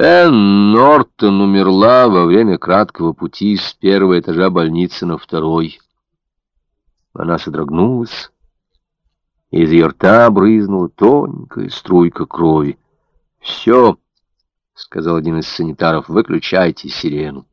Энн Нортон умерла во время краткого пути с первого этажа больницы на второй. Она содрогнулась, и из ее рта брызнула тоненькая струйка крови. «Все», — сказал один из санитаров, — «выключайте сирену».